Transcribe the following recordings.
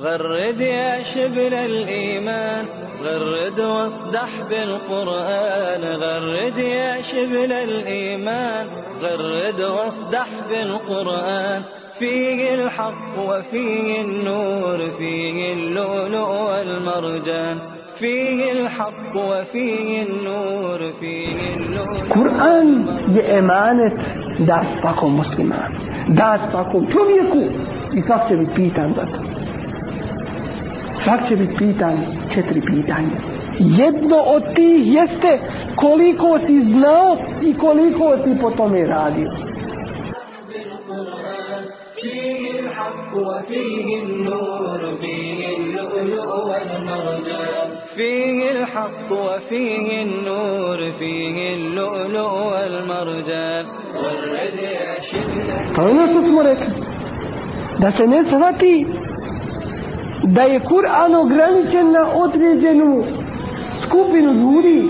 غرد يا شبل الإيمان غرد واصدح بالقرآن. غرد يا شبل الإيمان غرد واصدح بالقرآن. فيه الحق وفيه النور فيه اللؤلؤ والمرجان. فيه الحق وفيه النور فيه اللؤلؤ je emanet dat svakom muslimanu, dat svakom čovjeku i svak će. Svak će biti pitan četiri pitanja. Jedno od tih jeste koliko si znao i koliko si po tome radio. فيه الحق وفيه النور فيه اللؤلؤ والمرجان فيه الحق وفيه النور فيه اللؤلؤ والمرجان والرد يا شبل To je ono što smo rekli. Da se ne shvati da je Kur'an ograničen na određenu skupinu ljudi,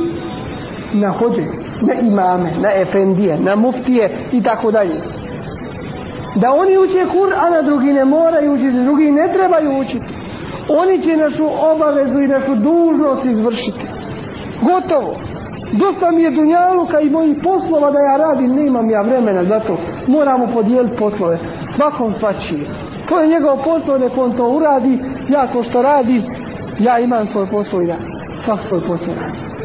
na hođe, na imame, na efendije, na muftije i tako dalje. Da oni uče Kur'an, a drugi ne moraju učiti, drugi ne trebaju učiti. Oni će našu obavezu i našu dužnost izvršiti. Gotovo. Dosta mi je dunjaluka i mojih poslova da ja radim, nemam ja vremena za to. Moramo podijeliti poslove. Svakom svačije. To je njegov posao, nek on to uradi, ja ko što radi, ja imam svoj posao i ja. Svak svoj posao.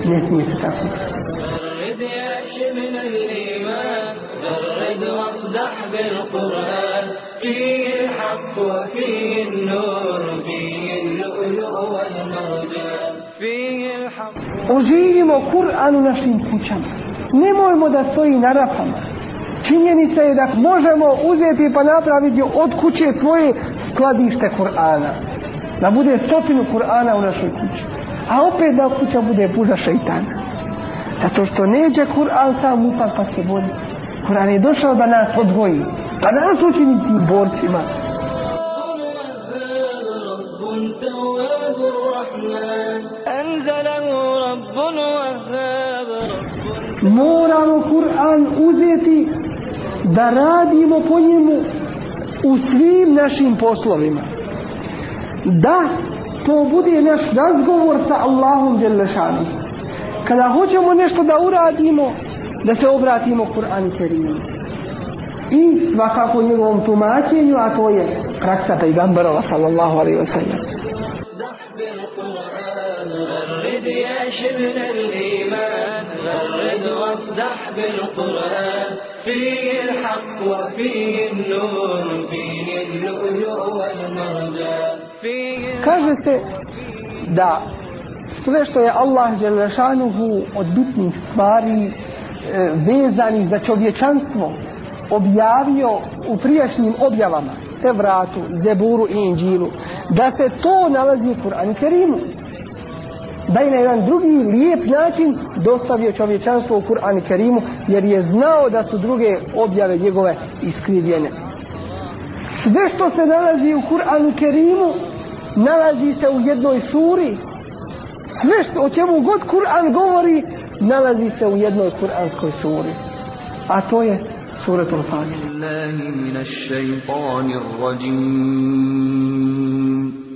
Ne smije se tako. Oživimo Kur'an u našim kućama. Nemojmo da stoji na rafama. Činjenica je da možemo uzeti pa napraviti od kuće svoje skladište Kur'ana. Da bude stotinu Kur'ana u našoj kući. A opet da kuća bude puža šeitana. Zato što neđe Kur'an sam upad pa se boli. Kur'an je došao da nas odgoji. Da nas učini tim borcima. Moramo Kur'an uzeti da radimo po njemu u svim našim poslovima. Da to bude naš razgovor sa Allahom Đelešanom. Kada hoćemo nešto da uradimo, da se obratimo Kur'an Kerimu. I svakako njegovom tumačenju, a to je praksa pejgamberova sallallahu alaihi wa sallam. واصدح بالقرآن غرد يا شبل الإيمان غرد واصدح بالقرآن فيه الحق وفيه النور فيه اللؤلؤ والمرجان فيه Kaže se da sve što je Allah Đelešanuhu od bitnih stvari e, vezanih za čovječanstvo objavio u prijašnjim objavama Tevratu, Zeburu i Inđilu da se to nalazi u Kur'anu Kerimu da je na jedan drugi lijep način dostavio čovječanstvo u Kur'anu Kerimu jer je znao da su druge objave njegove iskrivljene. Sve što se nalazi u Kur'anu Kerimu nalazi se u jednoj suri. Sve što, o čemu god Kur'an govori nalazi se u jednoj kur'anskoj suri. A to je suratul Fatiha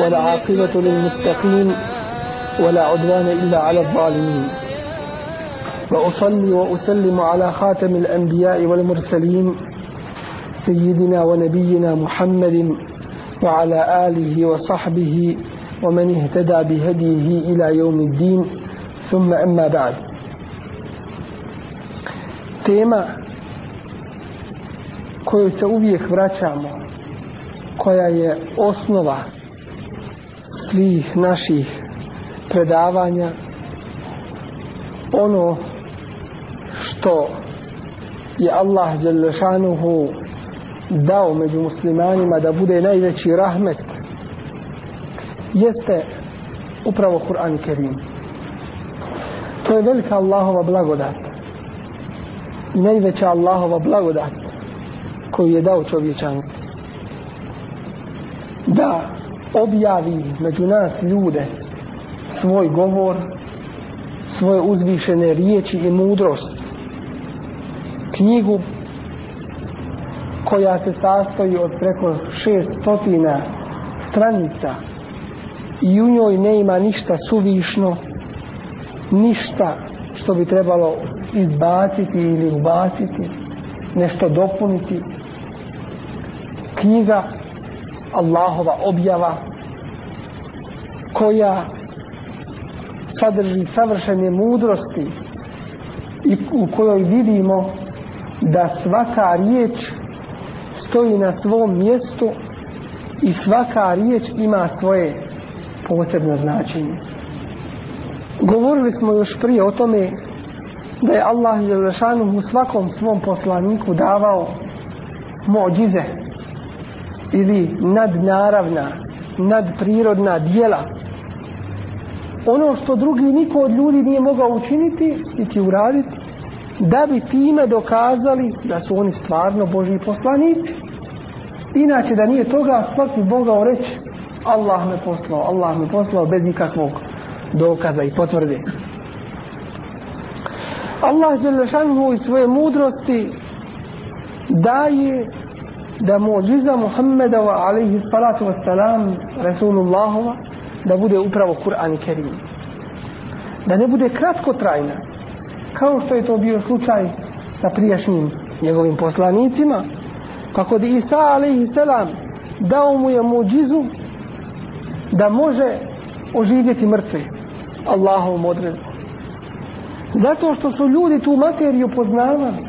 والعاقبة للمتقين ولا عدوان إلا على الظالمين. وأصلي وأسلم على خاتم الأنبياء والمرسلين سيدنا ونبينا محمد وعلى آله وصحبه ومن اهتدى بهديه إلى يوم الدين. ثم أما بعد. tema koju se uvijek koja je osnova svih naših predavanja ono što je Allah Đelešanuhu dao među muslimanima da bude najveći rahmet jeste upravo Kur'an Kerim. To je velika Allahova blagodat i najveća Allahova blagodat koju je dao čovječanstvu da objavi među nas ljude svoj govor svoje uzvišene riječi i mudrost. Knjigu koja se sastoji od preko šest stotina stranica i u njoj ne ima ništa suvišno ništa što bi trebalo izbaciti ili ubaciti nešto dopuniti. Knjiga Allahova objava koja sadrži savršene mudrosti i u kojoj vidimo da svaka riječ stoji na svom mjestu i svaka riječ ima svoje posebno značenje. Govorili smo još prije o tome da je Allah u svakom svom poslaniku davao mođize ili nadnaravna, nadprirodna dijela ono što drugi niko od ljudi nije mogao učiniti niti uraditi da bi time dokazali da su oni stvarno Božji poslanici. Inače da nije toga svaki mogao reći Allah me poslao, Allah me poslao bez nikakvog dokaza i potvrde. Allah Đelešanu iz svoje mudrosti daje da muđiza Muhammedova alaihi salatu wasalam Rasulullahova da bude upravo Kur'an i Kerim. Da ne bude kratko trajna, kao što je to bio slučaj sa prijašnjim njegovim poslanicima, pa kod Isa a.s. dao mu je muđizu da može oživjeti mrtve Allahovom odredbom. Zato što su ljudi tu materiju poznavali.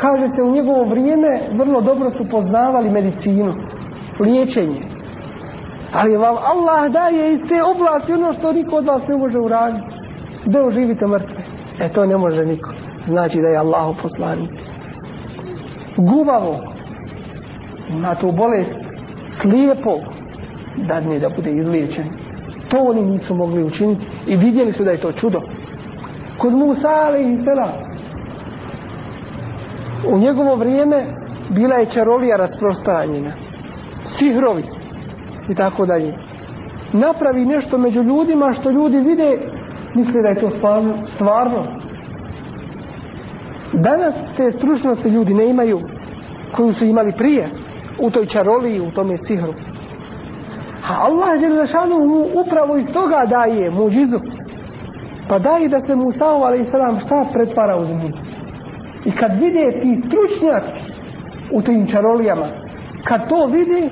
Kaže se u njegovo vrijeme vrlo dobro su poznavali medicinu, liječenje. Ali vam Allah daje iz te oblasti ono što niko od vas ne može uraditi. Da oživite mrtve. E to ne može niko. Znači da je Allah poslanik. Gubavo. Na tu bolest slijepo dadne da bude izliječen. To oni nisu mogli učiniti i vidjeli su da je to čudo. Kod Musa i sela u njegovo vrijeme bila je čarolija rasprostranjena. Sihrovi i tako dalje. Napravi nešto među ljudima što ljudi vide, misle da je to stvarno. stvarno. Danas te stručnosti ljudi ne imaju koju su imali prije u toj čaroliji, u tome sihru. A Allah mu upravo iz toga daje muđizu. Pa daje da se Musa a.s. šta pretvara u zemlji. I kad vide ti stručnjaci u tim čarolijama, kad to vidi,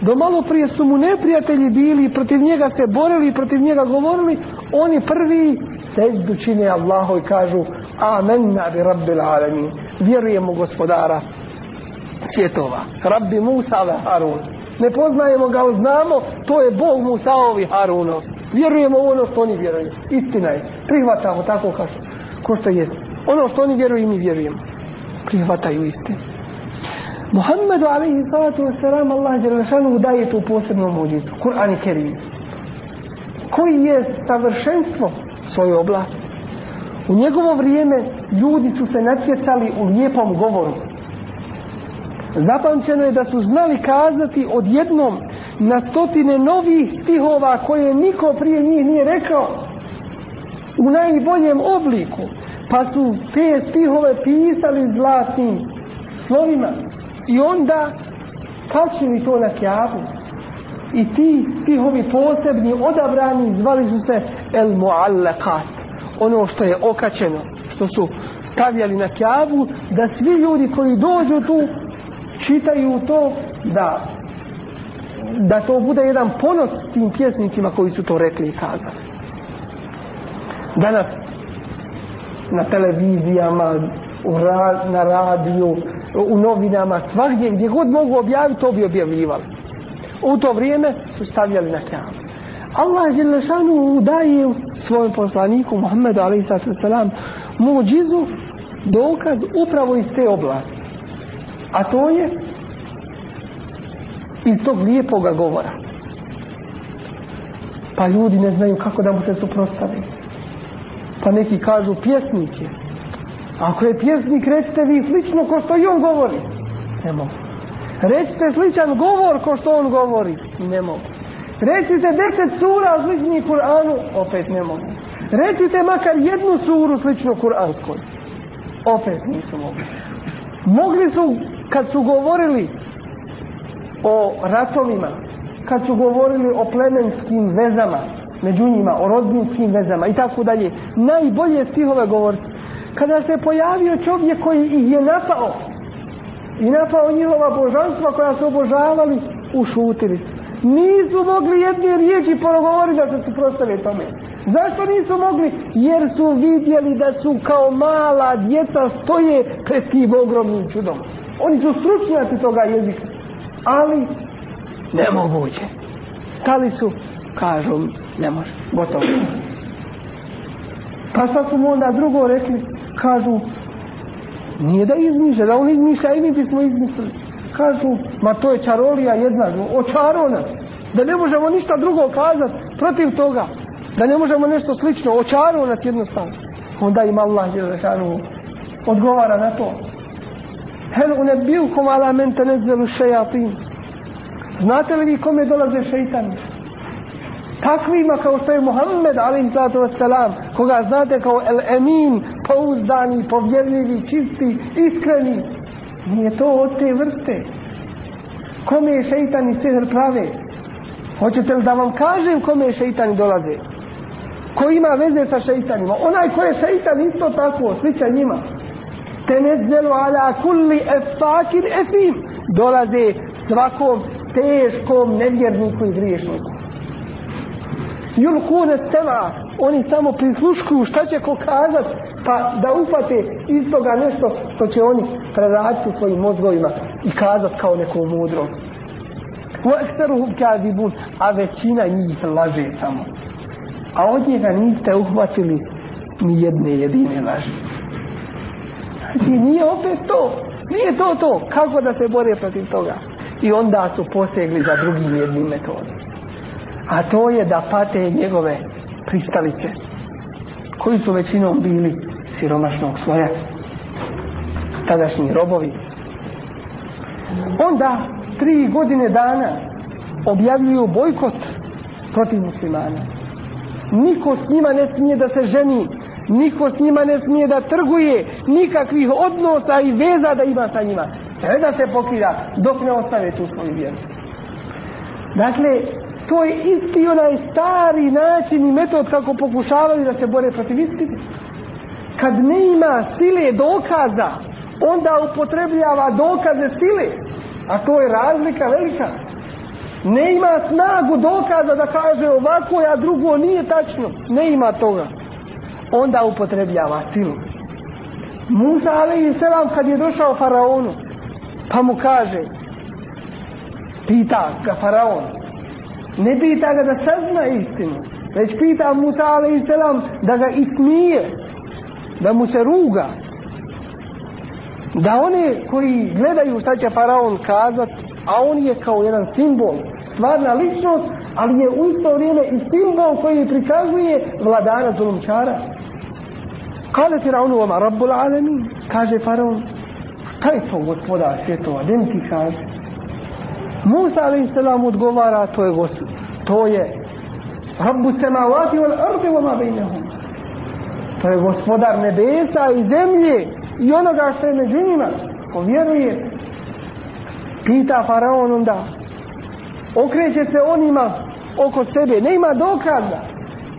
do malo prije su mu neprijatelji bili i protiv njega se borili i protiv njega govorili, oni prvi seždu čine Allahu i kažu Amen bi rabbil alamin. Vjerujemo gospodara svjetova. Rabbi Musa ve Harun. Ne poznajemo ga, ali znamo, to je Bog Musaovi Harunov. Vjerujemo u ono što oni vjeruju. Istina je. Prihvatamo tako kao što, ko što jest. Ono što oni vjeruju i mi vjerujemo. Prihvataju istinu. Muhammedu alaihi salatu wasalam Allah Đelešanu daje tu posebnu muđicu. Kur'an i Kerim. Koji je savršenstvo svoje oblasti. U njegovo vrijeme ljudi su se natjecali u lijepom govoru. Zapamćeno je da su znali kazati odjednom na stotine novih stihova koje niko prije njih nije rekao u najboljem obliku. Pa su te stihove pisali zlatnim slovima i onda kačili to na kjavu. I ti stihovi posebni odabrani zvali su se el muallakat. Ono što je okačeno, što su stavljali na kjavu, da svi ljudi koji dođu tu čitaju to da da to bude jedan ponos tim pjesnicima koji su to rekli i kazali. Danas na televizijama, u ra- na radiju, u novinama, svagdje gdje god mogu objaviti, to bi objavljivali. U to vrijeme su stavljali na kjavu. Allah Želešanu daje svojem poslaniku Muhammedu a.s. muđizu dokaz upravo iz te oblasti. A to je iz tog lijepoga govora. Pa ljudi ne znaju kako da mu se suprostavi. Pa neki kažu pjesnik je. Ako je pjesnik, recite vi slično ko što i on govori. Ne mogu. Recite sličan govor ko što on govori. Ne mogu. Recite deset sura slični Kur'anu. Opet ne mogu. Recite makar jednu suru slično Kur'anskoj. Opet nisu mogli. Mogli su, kad su govorili o ratovima, kad su govorili o plemenskim vezama, među njima, o rodbinskim vezama i tako dalje, najbolje stihove govoriti. Kada se pojavio čovjek koji ih je napao i napao njihova božanstva koja su obožavali, ušutili su. Nisu mogli jedne riječi progovoriti da se suprotstave tome. Zašto nisu mogli? Jer su vidjeli da su kao mala djeca stoje pred tim ogromnim čudom. Oni su stručnjaci toga jezika. Ali nemoguće. Stali su, kažu, ne može, gotovo. Pa sad su mu onda drugo rekli, kažu, nije da izmišlja, da on izmišlja i mi bismo izmislili. Kažu, ma to je čarolija jedna, očarona. Da ne možemo ništa drugo kazati protiv toga. Da ne možemo nešto slično, očaronac jednostavno. Onda im Allah Đelešanu odgovara na to. Hel unebijukum ala men tenezzelu šejatin. Znate li vi kome dolaze šeitani? Takvima kao što je Muhammed wasalam, koga znate kao el emin, pouzdani, povjerljivi, čisti, iskreni. Nije to od te vrste. Kome je šeitani sihr prave? Hoćete li da vam kažem kome šeitani dolaze? Ko ima veze sa šeitanima? Onaj ko je šeitan isto tako, sličan njima. Tenezzelu ala kulli efakin efim. Dolaze svakom teškom nevjerniku i griješniku. Julkune seva, oni samo prisluškuju šta će ko kazat, pa da upate iz toga nešto što će oni preraditi u svojim mozgovima i kazat kao neku mudrost. Eksteruhum kadibun, a većina njih laže samo. A od njega niste uhvatili ni jedne jedine laži. Znači nije opet to, nije to to, kako da se bore protiv toga. I onda su posegli za drugim jednim metodom. A to je da pate njegove pristalice, koji su većinom bili siromašnog svoja, tadašnji robovi. Onda tri godine dana objavljuju bojkot protiv muslimana. Niko s njima ne smije da se ženi, niko s njima ne smije da trguje, nikakvih odnosa i veza da ima sa njima. Sve da se pokida dok ne ostave tu svoju vjeru. Dakle, to je isti onaj stari način i metod kako pokušavaju da se bore protiv istine. Kad ne ima sile dokaza, onda upotrebljava dokaze sile. A to je razlika velika. Ne ima snagu dokaza da kaže ovako, a drugo nije tačno. Ne ima toga. Onda upotrebljava silu. Musa selam kad je došao faraonu, pa mu kaže, pita ga faraon, ne pita ga da sazna istinu, već pita Musa selam da ga ismije, da mu se ruga, da one koji gledaju šta će faraon kazat, a on je kao jedan simbol, stvarna ličnost, ali je u isto vrijeme i simbol koji prikazuje vladara zulumčara. Kale Firaunu vama rabbul alamin, kaže faraon, šta je to gospodar svjetova, mi ti kaže? Musa salam odgovara, to je to je Rabbu semavati wal ardi vama bejnehum. To je gospodar nebesa i zemlje i onoga što je među njima. Ko vjeruje, pita faraon onda, okreće se onima oko sebe, ne ima dokaza.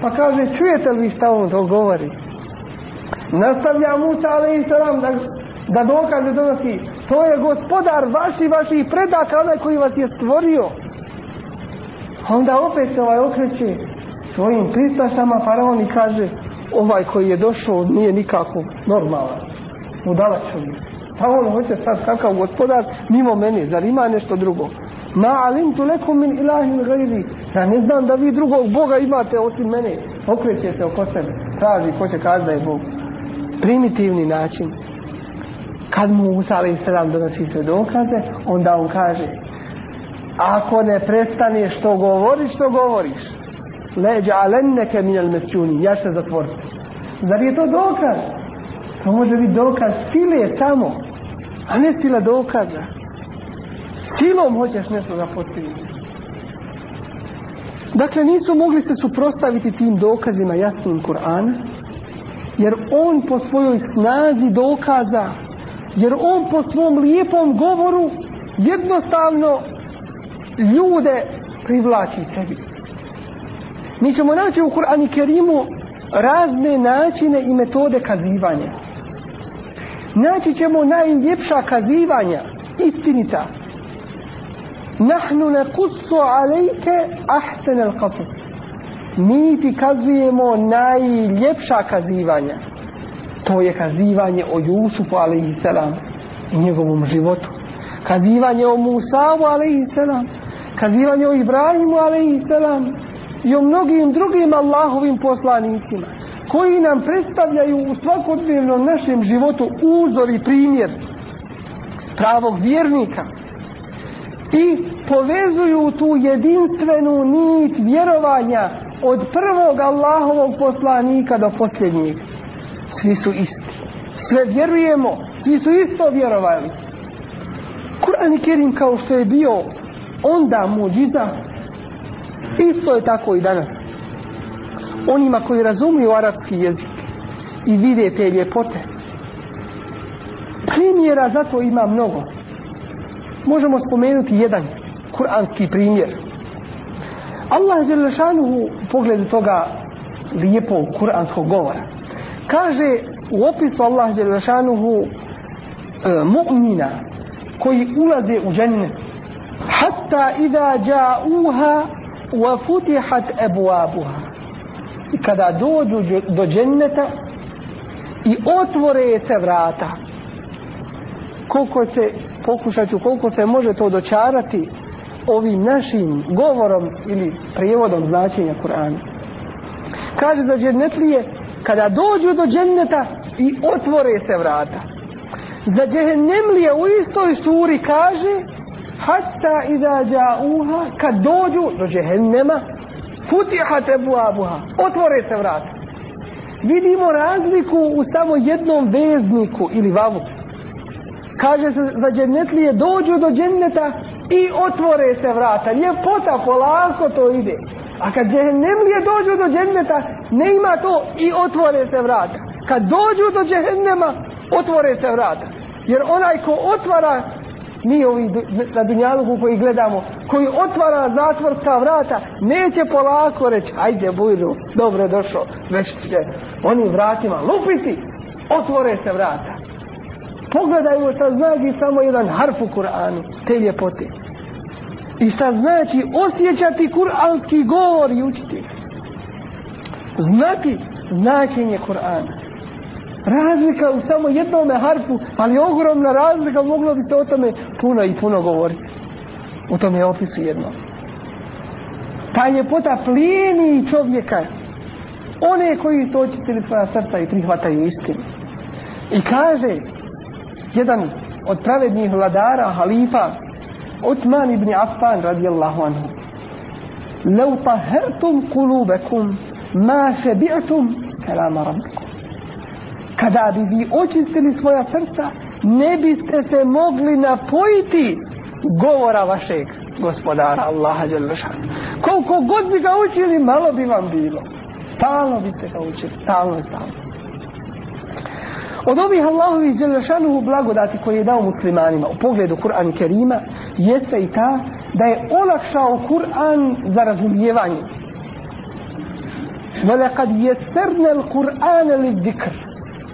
Pa kaže, čujete li šta on to govori? Nastavlja Musa salam da, da dokaze donosi. To je gospodar vaši, vaših predaka, onaj koji vas je stvorio. Onda opet se ovaj okreće svojim pristašama faraon i kaže ovaj koji je došao nije nikako normalan. Udala čovjek. Pa on hoće sad kakav gospodar mimo mene. Zar ima nešto drugo? Ma alimtu lekum min ilahin gajri. Ja ne znam da vi drugog Boga imate osim mene. Okreće se oko sebe. Traži ko će kazi je Bog. Primitivni način. Kad mu Musa sallam donosi sve dokaze, onda on kaže ako ne prestaneš što govoriš, što govoriš leđa alenneke minel mesčuni, ja se zatvoriti. Zar je to dokaz? To može biti dokaz sile samo, a ne sila dokaza. Silom hoćeš nešto zapostaviti. Dakle, nisu mogli se suprostaviti tim dokazima jasnim Kur'ana, jer on po svojoj snazi dokaza, jer on po svom lijepom govoru jednostavno ljude privlači sebi. Mi ćemo naći u Kur'anu Kerimu razne načine i metode kazivanja. Naći ćemo najljepša kazivanja, istinita. Nahnu nakussu alejke ahsen al qasas. Mi ti kazujemo najljepša kazivanja. To je kazivanje o Jusufu alaihi salam i njegovom životu. Kazivanje o Musavu alaihi salam. Kazivanje o Ibrahimu alaihi salam i o mnogim drugim Allahovim poslanicima koji nam predstavljaju u svakodnevnom našem životu uzor i primjer pravog vjernika i povezuju tu jedinstvenu nit vjerovanja od prvog Allahovog poslanika do posljednjeg. Svi su isti. Sve vjerujemo, svi su isto vjerovali. Kur'an i Kerim kao što je bio onda muđiza, Isto je tako i danas. Onima koji razumiju arapski jezik i vide te ljepote. Primjera zato ima mnogo. Možemo spomenuti jedan kuranski primjer. Allah Želešanuhu u pogledu toga lijepog kuranskog govora Kaže u opisu Allah Đelešanuhu e, mu'mina koji ulaze u džennet. Hatta iza ja'uha wa futihat abwabuha. Kada dođu do dženneta i otvore se vrata koliko se pokušat koliko se može to dočarati ovim našim govorom ili prijevodom značenja Kur'ana. Kaže da džennetlije kada dođu do dženneta i otvore se vrata. Za džehennemlije u istoj suri kaže hatta iza ja'uha kad dođu do džehennema futihat abuha otvore se vrata. Vidimo razliku u samo jednom vezniku ili vavu. Kaže se za džennetlije dođu do dženneta i otvore se vrata. Ljepota polako to ide a kad džehennemlije dođu do dženneta ne ima to i otvore se vrata kad dođu do džehennema otvore se vrata jer onaj ko otvara mi ovi na dunjaluku koji gledamo, koji otvara zatvorska vrata, neće polako reći, ajde bujru, dobro došao, već će onim vratima lupiti, otvore se vrata. Pogledajmo šta znači samo jedan harf u Kur'anu, te ljepote. I šta znači osjećati kur'anski govor i učiti. Znati značenje Kur'ana. Razlika u samo jednome harfu, ali ogromna razlika, moglo bi se o tome puno i puno govoriti. U tome opisu jedno. Ta ljepota plijeni čovjeka. One koji su očitili svoja srca i prihvataju istinu. I kaže jedan od pravednih vladara, halifa, Osman ibn Affan radijallahu anhu. لو طهرتم قلوبكم ما شبعتم كلام ربكم kada bi vi očistili svoja srca, ne biste se mogli napojiti govora vašeg gospodara Allaha Đelešanu. Koliko god bi ga učili, malo bi vam bilo. Stalno biste ga učili, stalno i stalno. Od ovih Allahovih Đelešanuhu blagodati koje je dao muslimanima u pogledu Kur'an i Kerima jeste i ta da je olakšao Kur'an za razumijevanje. وَلَقَدْ يَسَّرْنَا الْقُرْآنَ لِلذِّكْرِ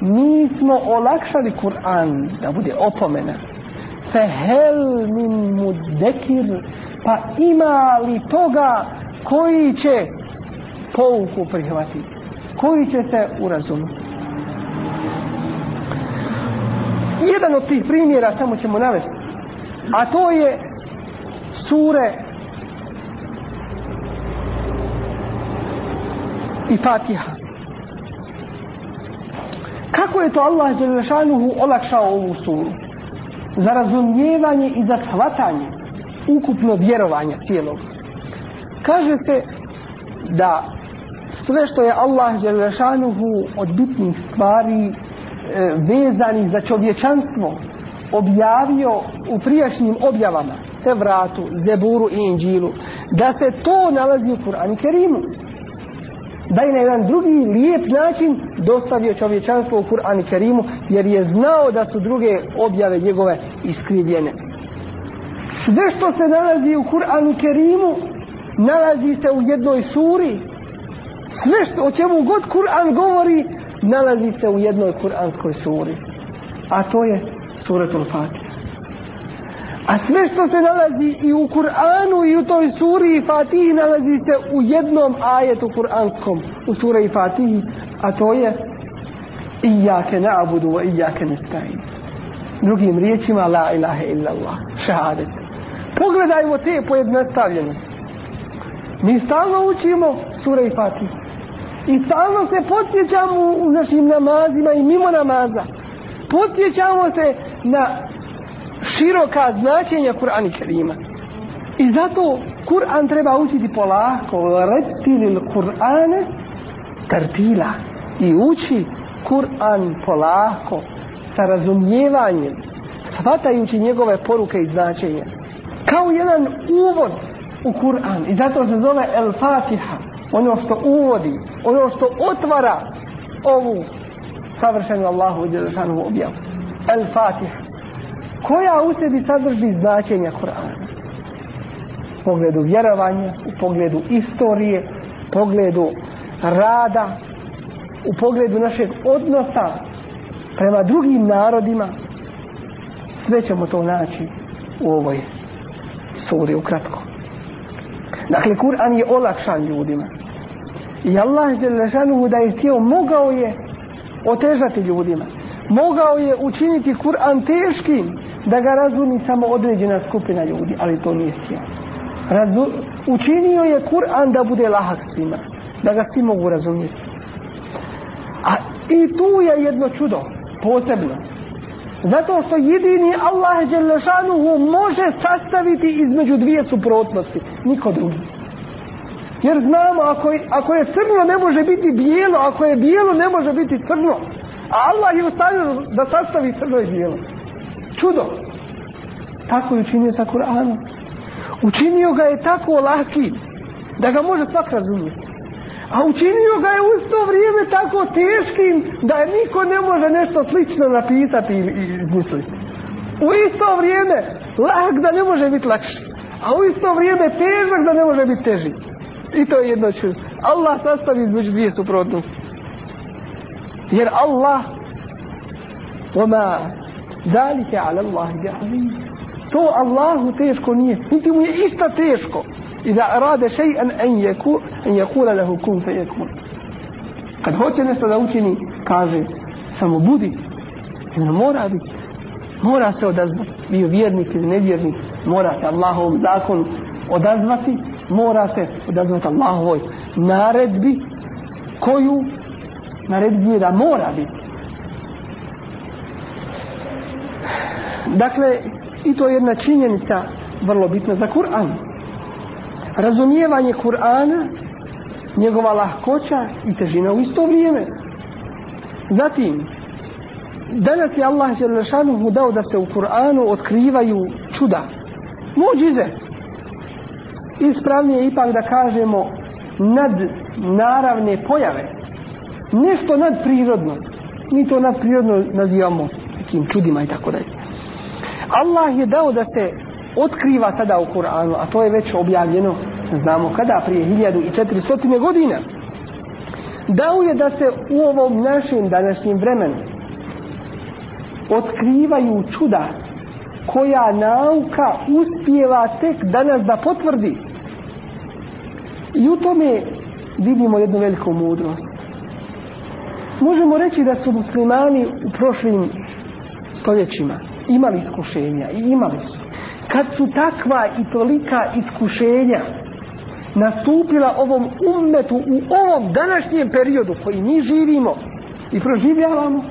mi smo olakšali Kur'an da bude opomena. Fehel min mudekir, pa ima li toga koji će pouku prihvatiti, koji će se urazumiti. Jedan od tih primjera samo ćemo navesti, a to je sure i Fatiha. Kako je to Allah Đelešanuhu olakšao ovu suru? Za razumijevanje i za shvatanje ukupno vjerovanja cijelog. Kaže se da sve što je Allah Đelešanuhu od bitnih stvari vezanih za čovječanstvo objavio u prijašnjim objavama Tevratu, Zeburu i Inđilu da se to nalazi u Kur'anu Kerimu da je na jedan drugi lijep način dostavio čovječanstvo u Kur'an Kerimu jer je znao da su druge objave njegove iskrivljene. Sve što se nalazi u Kur'an Kerimu nalazi se u jednoj suri. Sve što, o čemu god Kur'an govori nalazi se u jednoj kur'anskoj suri. A to je suratul Fatiha. A sve što se nalazi i u Kur'anu i u toj suri i Fatihi nalazi se u jednom ajetu kur'anskom u suri i Fatihi, a to je Iyake na'budu wa iyake nesta'in. Drugim riječima la ilaha illallah, šahadet. Pogledajmo te pojednostavljenosti. Mi stalno učimo sure i Fatihi. I stalno se podsjećamo u našim namazima i mimo namaza. Podsjećamo se na široka značenja Kur'ana Kerima. I zato Kur'an treba učiti polako, retilil Kur'ane tartila. I uči Kur'an polako, sa razumijevanjem, shvatajući njegove poruke i značenja. Kao jedan uvod u Kur'an. I zato se zove El Fatiha. Ono što uvodi, ono što otvara ovu savršenu Allahu Đelešanu objavu. El Fatiha koja u sebi sadrži značenja Korana. U pogledu vjerovanja, u pogledu istorije, u pogledu rada, u pogledu našeg odnosa prema drugim narodima, sve ćemo to naći u ovoj suri ukratko. Dakle, Kur'an je olakšan ljudima. I Allah Đelešanuhu da je htio, mogao je otežati ljudima. Mogao je učiniti Kur'an teškim da ga razumi samo određena skupina ljudi, ali to nije htio. Razu, učinio je Kur'an da bude lahak svima, da ga svi mogu razumjeti. A i tu je jedno čudo, posebno. Zato što jedini Allah Đelešanuhu može sastaviti između dvije suprotnosti, niko drugi. Jer znamo, ako je, ako je crno ne može biti bijelo, ako je bijelo ne može biti crno. A Allah je ustavio da sastavi crno i bijelo. Čudo. Tako je učinio sa Kur'anom. Učinio ga je tako laki da ga može svak razumjeti a učinio ga je u to vrijeme tako teškim da je niko ne može nešto slično napisati i, i misliti. U isto vrijeme lak da ne može biti lakši, a u isto vrijeme težak da ne može biti teži. I to je jedno čudo. Allah sastavi između dvije suprotnosti. Jer Allah Oma dalike ala Allah To Allahu teško nije. Niti mu je ista teško rade še'an en jeku en jekula lehu kun fe jekun kad hoće nešto da učini kaže samo budi. Ne mora biti. Mora se odazvati. Bio vjernik ili nevjernik mora se odazvati mora se odazvati Allahovoj naredbi koju naredbuje da mora biti. Dakle i to je jedna činjenica vrlo bitna za Kur'an razumijevanje Kur'ana njegova lahkoća i težina u isto vrijeme. Zatim danas je Allah Želešanuhu dao da se u Kur'anu otkrivaju čuda muđize. Ispravnije ipak da kažemo nad naravne pojave. Nešto nadprirodno. Mi to nadprirodno nazivamo nekim čudima i tako dalje. Allah je dao da se otkriva tada u Kur'anu a to je već objavljeno znamo kada prije 1400 godina Dao je da se u ovom našem današnjem vremenu otkrivaju čuda koja nauka uspijeva tek danas da potvrdi. I u tome vidimo jednu veliku mudrost. Možemo reći da su muslimani u prošlim stoljećima imali iskušenja i imali su. Kad su takva i tolika iskušenja nastupila ovom ummetu u ovom današnjem periodu koji mi živimo i proživljavamo,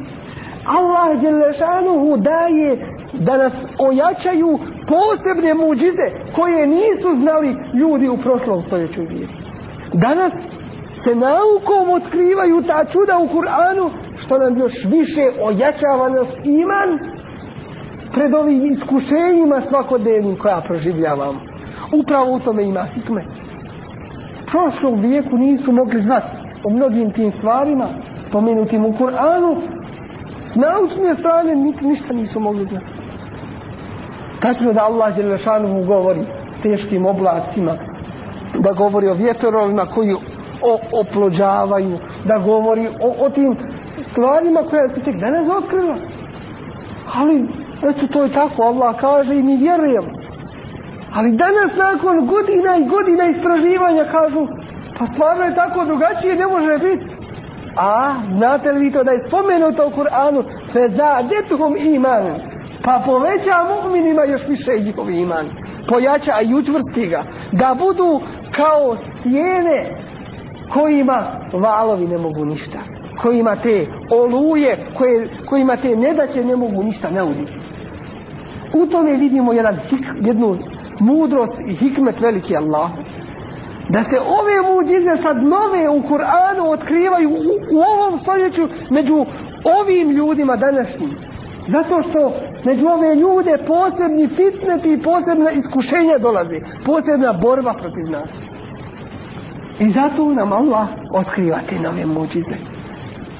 Allah Đelešanuhu daje da nas ojačaju posebne muđize koje nisu znali ljudi u prošlom stoljeću vijeti. Danas se naukom otkrivaju ta čuda u Kur'anu što nam još više ojačava nas iman pred ovim iskušenjima svakodnevnim koja proživljavamo. Upravo u tome ima hikme. Prošlom vijeku nisu mogli znati o mnogim tim stvarima spomenutim u Kur'anu s naučne strane ništa nisu mogli znati. Tačno da Allah Đelešanu govori teškim oblacima, da govori o vjetrovima koji o, oplođavaju, da govori o, o tim stvarima koje se tek danas otkrila. Ali, eto, to je tako, Allah kaže i mi vjerujemo. Ali danas nakon godina i godina istraživanja kažu, pa stvarno je tako drugačije, ne može biti. A, znate li vi to da je spomenuto u Kur'anu, fe zadetuhum iman, pa poveća mu'minima još više njihov iman. Pojača i učvrsti ga. Da budu kao stijene kojima valovi ne mogu ništa. Kojima te oluje, koje, kojima te nedaće ne mogu ništa nauditi. U tome vidimo jedan hik, jednu mudrost i hikmet veliki Allah. Da se ove muđize sad nove u Kur'anu otkrivaju u, u ovom stoljeću među ovim ljudima današnjim. Zato što među ove ljude posebni fitneti i posebna iskušenja dolaze. Posebna borba protiv nas. I zato nam Allah otkriva te nove muđize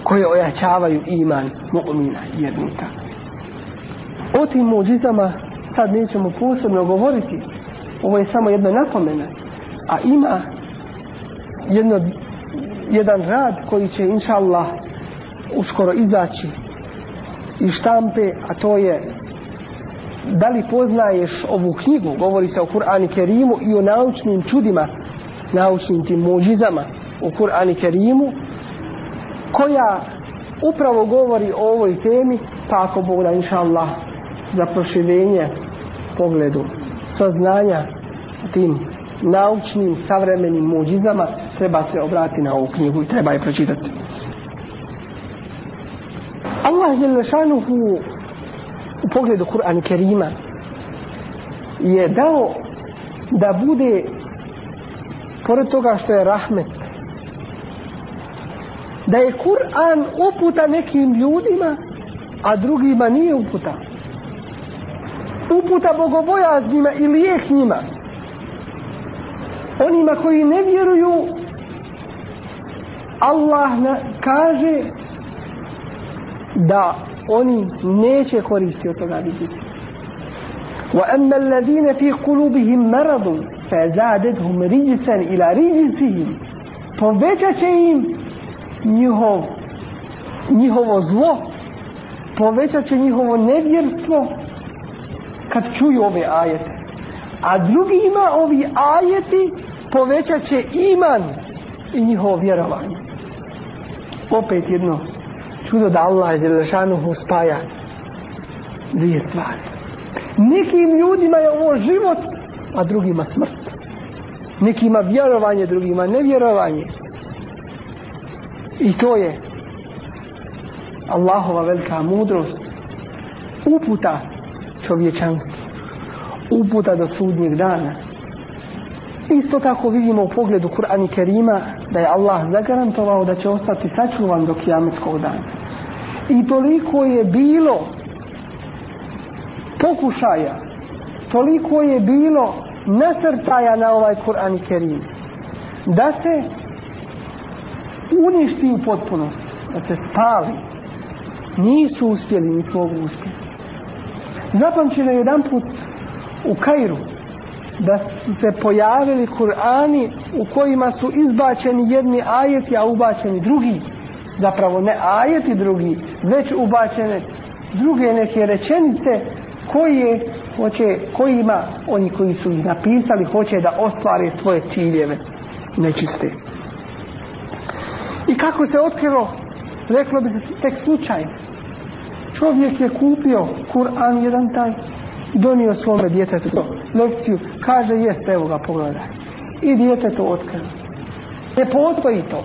koje ojačavaju iman mu'mina vjernika. O tim muđizama sad nećemo posebno govoriti. Ovo je samo jedna napomena. A ima jedno, jedan rad koji će inša Allah uskoro izaći iz štampe, a to je da li poznaješ ovu knjigu, govori se o Kur'ani Kerimu i o naučnim čudima, naučnim tim muđizama u Kur'ani Kerimu, koja upravo govori o ovoj temi, pa ako Bog da inša Allah za proširenje pogledu saznanja tim naučnim savremenim muđizama treba se obrati na ovu knjigu i treba je pročitati. Allah Želešanuhu u pogledu Kur'ana Kerima je dao da bude pored toga što je rahmet da je Kur'an uputa nekim ljudima a drugima nije uputa uputa bogobojaznima i lijek njima onima koji ne vjeruju Allah na, kaže da oni neće koristiti od toga vidjeti وأما الذين في قلوبهم مرض فزادتهم رجسا إلى رجسهم povećat će im njihov, njihovo zlo povećat će njihovo nevjerstvo kad čuju ove ajete. A drugima ovi ajeti povećat će iman i njihovo vjerovanje. Opet jedno čudo da Allah Želešanuhu spaja dvije stvari. Nekim ljudima je ovo život a drugima smrt. Nekima vjerovanje drugima nevjerovanje. I to je Allahova velika mudrost uputa čovječanstvu uputa do sudnjeg dana. Isto tako vidimo u pogledu Kur'ani Kerima da je Allah zagarantovao da će ostati sačuvan do kijametskog dana. I toliko je bilo pokušaja toliko je bilo nasrtaja na ovaj Kur'an i Kerim da se uništi u potpunosti da se spali. Nisu uspjeli niti mogu uspjeti zapamćeno je jedan put u Kairu da su se pojavili Kur'ani u kojima su izbačeni jedni ajeti, a ubačeni drugi. Zapravo ne ajeti drugi, već ubačene druge neke rečenice koje hoće, kojima oni koji su ih napisali hoće da ostvare svoje ciljeve nečiste. I kako se otkrilo, reklo bi se tek slučajno. Čovjek je kupio Kur'an jedan taj, donio svome djetetu lekciju, kaže jeste, evo ga pogledaj. I dijete to otkrilo. Ne postoji to.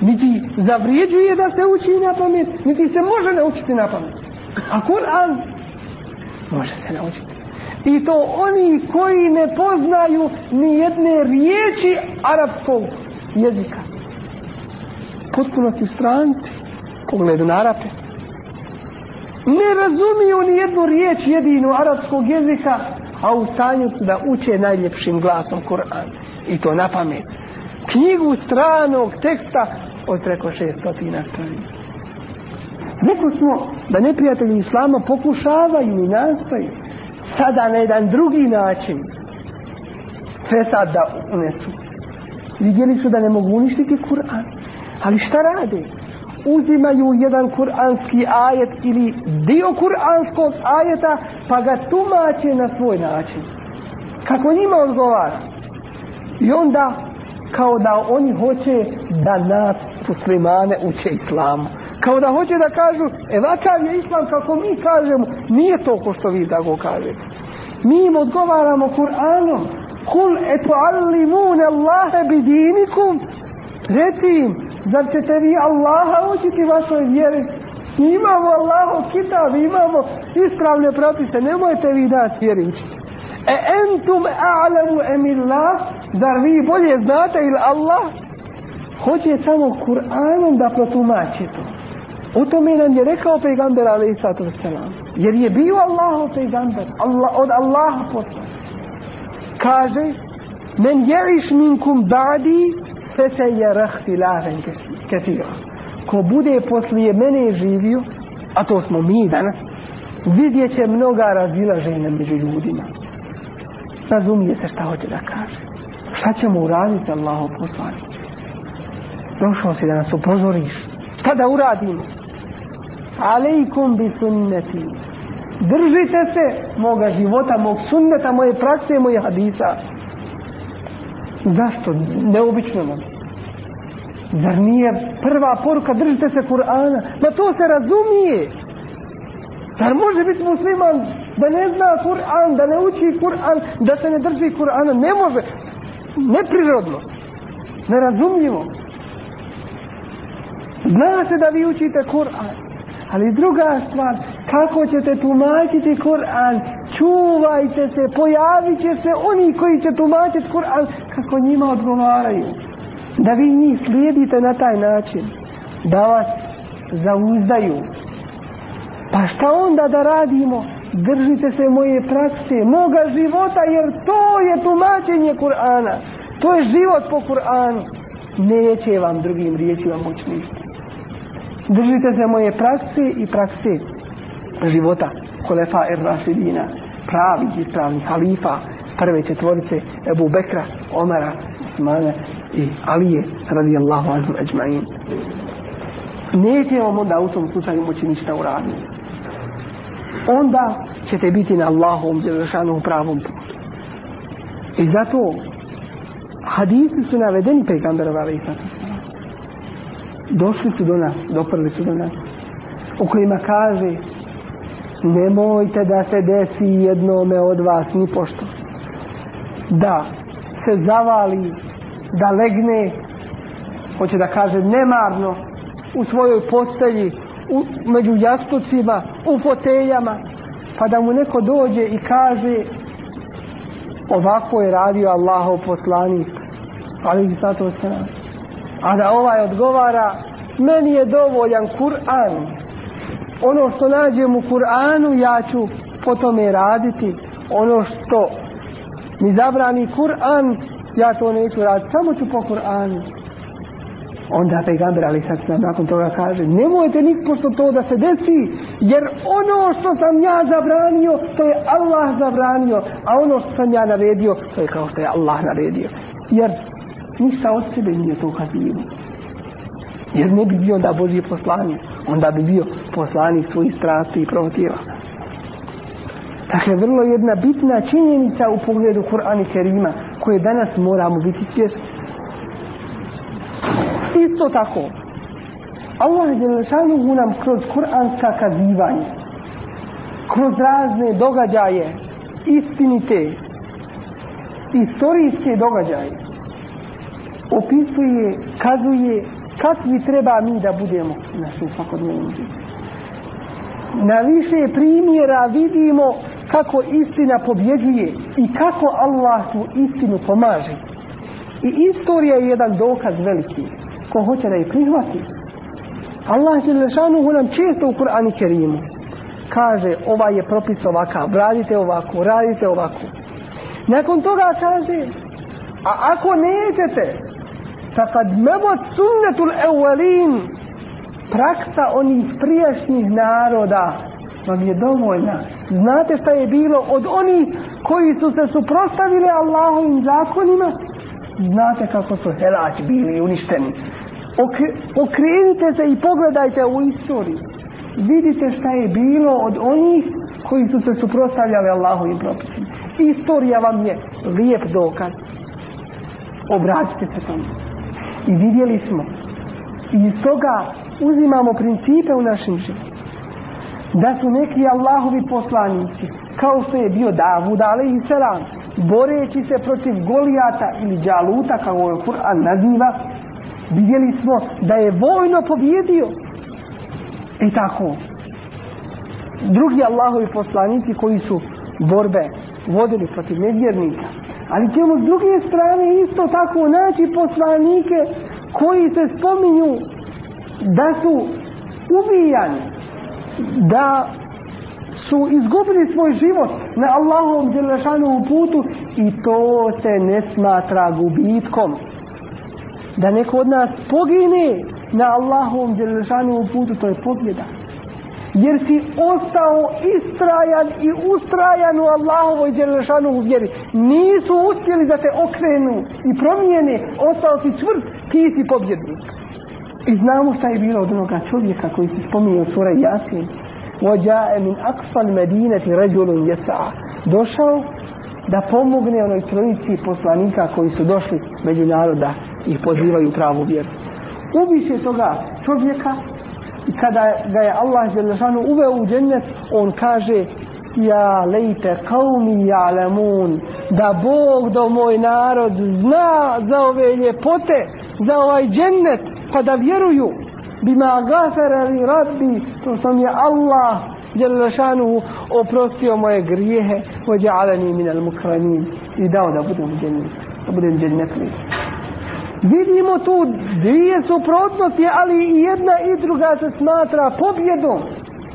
Niti zavrijeđuje da se uči na pamet, niti se može naučiti na pamet. A Kur'an može se naučiti. I to oni koji ne poznaju ni jedne riječi arapskog jezika. Potpunosti stranci, pogledu na Arape. Ne razumiju ni jednu riječ jedinu arapskog jezika, a u stanju su da uče najljepšim glasom Kur'an. I to na pamet. Knjigu stranog teksta od preko šestotina stranica. Rekli smo da neprijatelji Islama pokušavaju i nastaju sada na jedan drugi način fesad da unesu. Vidjeli su da ne mogu uništiti Kur'an. Ali šta rade? Uzimaju jedan kuranski ajet ili dio kuranskog ajeta pa ga tumače na svoj način. Kako njima odgovara. I onda kao da oni hoće da nas muslimane uče islamu. Kao da hoće da kažu, evakav je islam kako mi kažemo, nije to ko što vi tako kažete. Mi im odgovaramo Kur'anom. Kul eto allimune Allahe bidinikum. Reci im, zar ćete vi Allaha učiti vašoj vjeri? Imamo Allahov kitab, imamo ispravne propise, nemojte vi nas vjeri učiti. E entum a'lamu emillah, zar vi bolje znate ili Allah? Hoće samo Kur'anom da protumači to. O tome nam je rekao pejgamber alaih sallatu. Jer je bio Allahov pejgamber. Allah, od Allaha poslan. Kaže Men jeriš minkum ba'di se je rahtilaven ketira. Ko bude poslije mene živio, a to smo mi danas, vidjet će mnoga razilaženja među ljudima. Razumijete šta hoće da kaže. Šta ćemo uraditi Allahov poslanik? Došao si da nas upozoriš. Šta da uradimo? Alejkum bi sunneti. Držite se moga života, mog sunneta, moje prakse, moje hadisa. Zašto? Neobično nam. Zar nije prva poruka držite se Kur'ana? Ma to se razumije. Zar može biti musliman da ne zna Kur'an, da ne uči Kur'an, da se ne drži Kur'ana? Ne može. Neprirodno. Nerazumljivo. Zna se da vi učite Kur'an. Ali druga stvar, kako ćete tumačiti Kur'an? Čuvajte se, pojavit će se oni koji će tumačiti Kur'an kako njima odgovaraju. Da vi njih slijedite na taj način. Da vas zauzdaju. Pa šta onda da radimo? Držite se moje prakse, moga života, jer to je tumačenje Kur'ana. To je život po Kur'anu. Neće vam drugim riječima moći ništa. Držite se moje prakse i prakse života Kolefa ir Rasidina, pravih ispravnih halifa, prve četvorice Ebu Bekra, Omara, Osmana i Alije radijallahu anhu ajma'in. Neće vam onda u tom slučaju moći ništa uraditi. Onda ćete biti na Allahovom djelašanom pravom putu. I zato hadisi su navedeni pejgamberova alaih došli su do nas, doprli su do nas, u kojima kaže nemojte da se desi jednome od vas ni pošto. Da se zavali, da legne, hoće da kaže nemarno, u svojoj postelji, u, među jastucima, u foteljama, pa da mu neko dođe i kaže ovako je radio Allahov poslanik, ali a da ovaj odgovara meni je dovoljan Kur'an ono što nađem u Kur'anu ja ću po tome raditi. Ono što mi zabrani Kur'an ja to neću raditi. Samo ću po Kur'anu. Onda pejgamber ali sad nam nakon toga kaže nemojte nikpošto to da se desi jer ono što sam ja zabranio to je Allah zabranio a ono što sam ja naredio to je kao što je Allah naredio. Jer ništa od sebe nije to kazivo jer ne bi bio onda Božji poslanik onda bi bio poslanik svojih strasti i protiva Dakle, vrlo jedna bitna činjenica u pogledu Kur'ana Kerima koje danas moramo biti svjesni. Isto tako, Allah Đelešanuhu nam kroz kuranska kazivanja, kroz razne događaje, istinite, istorijske događaje, opisuje, kazuje kakvi treba mi da budemo u našem svakodnevnom. Na više primjera vidimo kako istina pobjeđuje i kako Allah tu istinu pomaže. I istorija je jedan dokaz veliki. Ko hoće da je prihvati. Allah Želešanuhu nam često u Kur'anu Kerimu kaže ovaj je propis ovakav, radite ovako, radite ovako. Nakon toga kaže a ako nećete fakad mevot sunnetul evalin praksa onih prijašnjih naroda vam je dovoljna. Znate šta je bilo od onih koji su se suprostavili Allahovim zakonima? Znate kako su helači bili uništeni. Okrenite se i pogledajte u istoriju. Vidite šta je bilo od onih koji su se suprostavljali Allahovim propisima. Istorija vam je lijep dokaz. Obratite se tomu. I vidjeli smo. I iz toga uzimamo principe u našem životu. Da su neki Allahovi poslanici kao što je bio Davud alaihi salam boreći se protiv Golijata ili Đaluta kao je Kur'an naziva vidjeli smo da je vojno pobjedio. I tako. Drugi Allahovi poslanici koji su borbe vodili protiv nevjernika ali ćemo s druge strane isto tako naći poslanike koji se spominju da su ubijani da su izgubili svoj život na Allahovom djelašanovom putu i to se ne smatra gubitkom. Da neko od nas pogine na Allahovom djelašanovom putu, to je pobjeda Jer si ostao istrajan i ustrajan u Allahovoj djelašanovu vjeri. Nisu uspjeli da te okrenu i promijene, ostao si čvrst, ti si pobjednik. I znamo šta je bilo od onoga čovjeka koji se spominje u sura Jasin. وَجَاءَ مِنْ أَقْصَى الْمَدِينَةِ رَجُلٌ يَسَعَ Došao da pomogne onoj trojici poslanika koji su došli među naroda i pozivaju pravu vjeru. Ubiše toga čovjeka kada ga je Allah Želešanu uveo u džennet, on kaže ja lejte kaumi ja'lamun. Da Bog do moj narod zna za ove ljepote za ovaj džennet pa da vjeruju. Bima gafara li rabbi to sam je Allah Jelašanuhu oprostio moje grijehe ođa'alani min al mukramin. I dao da budem džennet da budem džennetli vidimo tu dvije suprotnosti ali i jedna i druga se smatra pobjedom.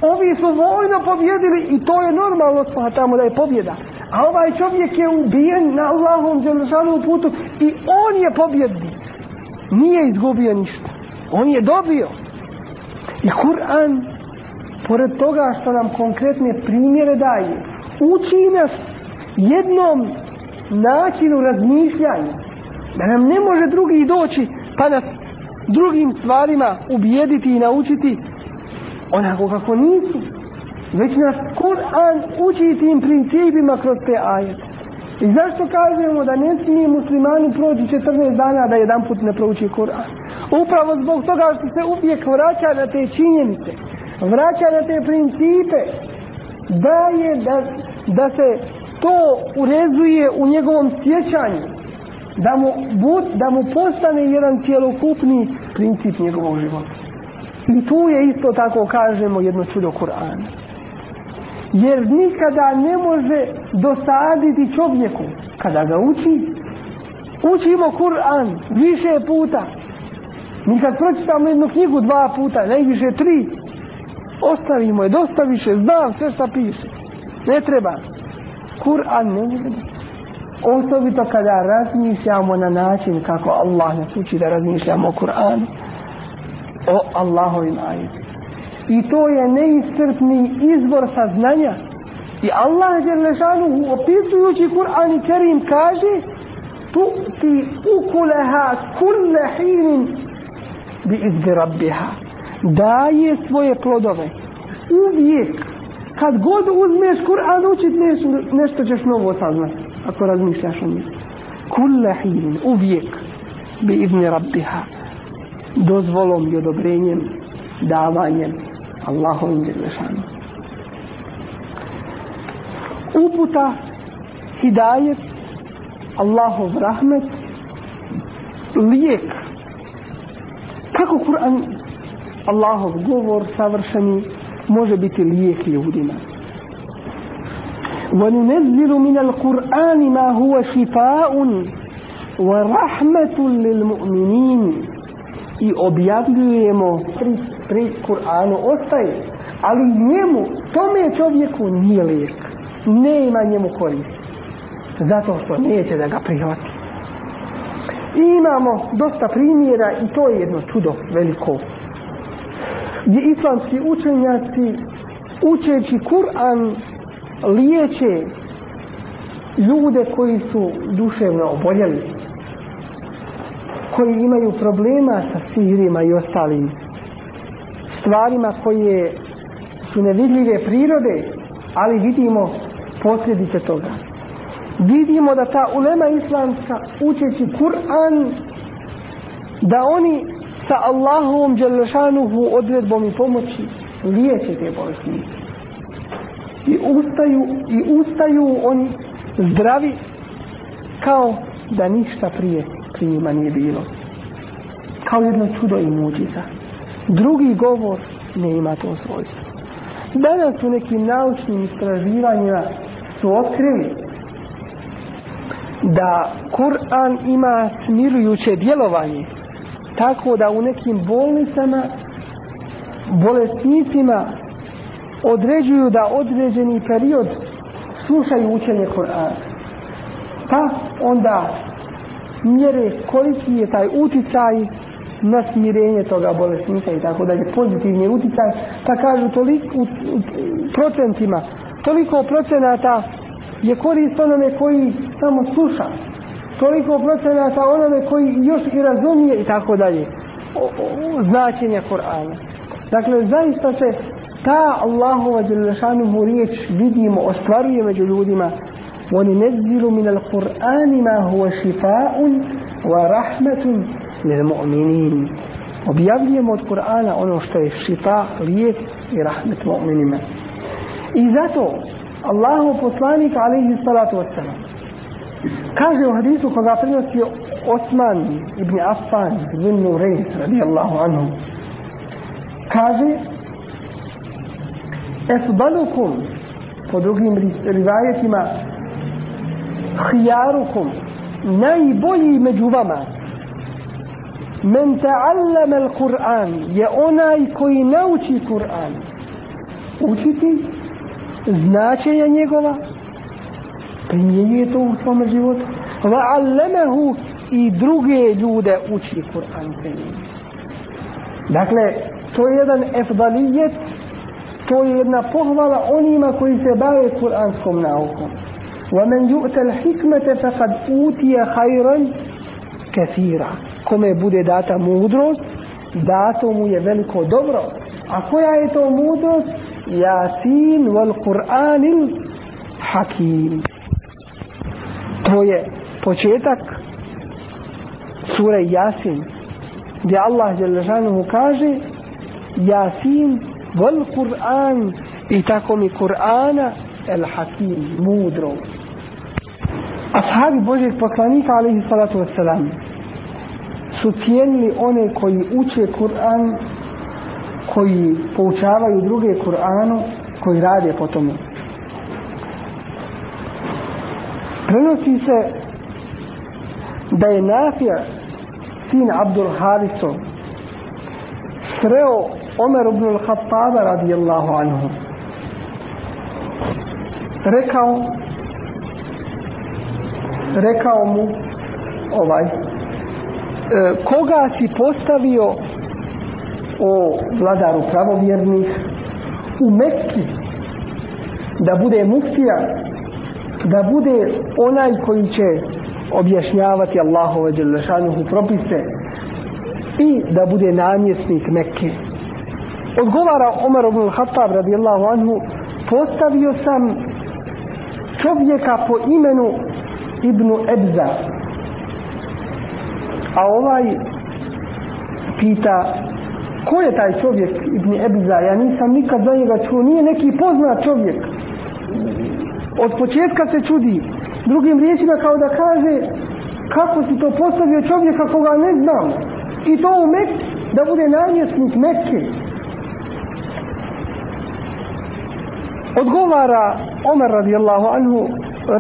Ovi su vojno pobjedili i to je normalno tamo da je pobjeda. A ovaj čovjek je ubijen na Allahom Đelešanu putu i on je pobjednik. Nije izgubio ništa. On je dobio. I Kur'an pored toga što nam konkretne primjere daje uči nas jednom načinu razmišljanja da nam ne može drugi doći pa nas drugim stvarima ubijediti i naučiti onako kako nisu već nas Kur'an uči tim principima kroz te ajete. I zašto kažemo da ne smije muslimani proći 14 dana da jedan put ne prouči Kur'an? Upravo zbog toga što se uvijek vraća na te činjenice vraća na te principe. Da je da, da se to urezuje u njegovom sjećanju da mu, bud, da mu postane jedan cijelokupni princip njegovog života. I tu je isto tako kažemo jedno čudo Kur'ana. Jer nikada ne može dosaditi čovjeku kada ga uči učimo Kur'an više puta. Mi kad pročitamo jednu knjigu dva puta najviše tri ostavimo je dosta više znam sve šta piše. Ne treba. Kur'an ne može Osobito kada razmišljamo na način kako Allah nas uči da razmišljamo o Kur'anu, o Allahovim ajetima. I to je neiscrpni izbor saznanja. I Allah Đerlešanuhu opisujući Kur'an i Kerim kaže tu ti ukuleha kulle hinin bi izbi rabbiha. Daje svoje plodove. Uvijek. Kad god uzmeš Kur'an učit nešto, nešto ćeš novo saznati. Ako razmišljaš o njih. Kulle hinin. Uvijek. Bi izbi rabbiha. Dozvolom i odobrenjem. Davanjem. Allahovim Đerlešanuhu uputa, hidajet, Allahov rahmet, lijek. Kako Kur'an, Allahov govor savršeni, može biti lijek ljudima? وننزل من القرآن ما هو شفاء ورحمة للمؤمنين i objavljujemo pri, pri Kur'anu ostaje ali njemu, tome čovjeku nije lijek nema njemu koristi. Zato što neće da ga prihvati. I imamo dosta primjera i to je jedno čudo veliko. Gdje islamski učenjaci učeći Kur'an liječe ljude koji su duševno oboljeli koji imaju problema sa sihirima i ostalim stvarima koje su nevidljive prirode ali vidimo posljedice toga. Vidimo da ta ulema islamska učeći Kur'an da oni sa Allahovom Đelešanuhu odredbom i pomoći liječe te bolesnike. I ustaju, i ustaju oni zdravi kao da ništa prije prije njima nije bilo. Kao jedno čudo i muđiza. Drugi govor ne ima to svojstvo. Danas u nekim naučnim istraživanjima su otkrili da Kur'an ima smirujuće djelovanje tako da u nekim bolnicama bolesnicima određuju da određeni period slušaju učenje Kur'ana. Pa onda mjere koliki je taj uticaj na smirenje toga bolesnika i tako dalje, pozitivni uticaj, pa kažu toliko u, procentima, toliko procenata je korist onome koji samo sluša, toliko procenata onome koji još i razumije i tako dalje, značenja Korana. Dakle, zaista se ta Allahova Đelešanuhu riječ vidimo, ostvaruje među ljudima وننزل من القرآن ما هو شفاء ورحمة للمؤمنين objavljujemo od Kur'ana ono što je šifa, lijek i rahmet mu'minima. I zato Allahu poslanik alaihi salatu wassalam kaže u hadisu koga prenosi Osman ibn Affan ibn Nurejs radijallahu anhu kaže efdalukum po drugim rivajetima hijarukum najbolji među vama. Men ta'allama al-Qur'an je onaj koji nauči Kur'an učiti značenja njegova primjenjuje to u svom životu. Va allamahu i druge ljude uči Kur'an dakle to je jedan efdalijet to je jedna pohvala onima koji se bave kuranskom naukom ومن يؤت الحكمة فقد أوتي خيرا كثيرا kome bude data mudrost dato mu je veliko dobro a koja je to mudrost Jasin wal Kur'anil Hakim to je početak sure Jasin gdje Allah Đelešanuhu kaže Jasin wal Kur'an i tako mi Kur'ana el Hakim mudro. Ashabi Božeg poslanika alaihi salatu wasalam su cijenili one koji uče Kur'an koji poučavaju druge Kur'anu koji rade po tomu prenosi se da je Nafija sin Abdul Hariso sreo Omer ibn al-Khattaba radijallahu anhu rekao rekao mu ovaj e, koga si postavio o vladaru pravovjernih u Mekki da bude muftija da bude onaj koji će objašnjavati Allahove dželešanuhu propise i da bude namjesnik Mekke odgovara Omer ibn Khattab radijallahu anhu postavio sam čovjeka po imenu Ibnu Ebza. A ovaj pita ko je taj čovjek Ibn Ebza? Ja nisam nikad za njega čuo. Nije neki poznat čovjek. Od početka se čudi. Drugim riječima kao da kaže kako si to postavio čovjeka koga ne znam? I to u Mekke da bude namjesnik Mekke odgovara Omer radijallahu anhu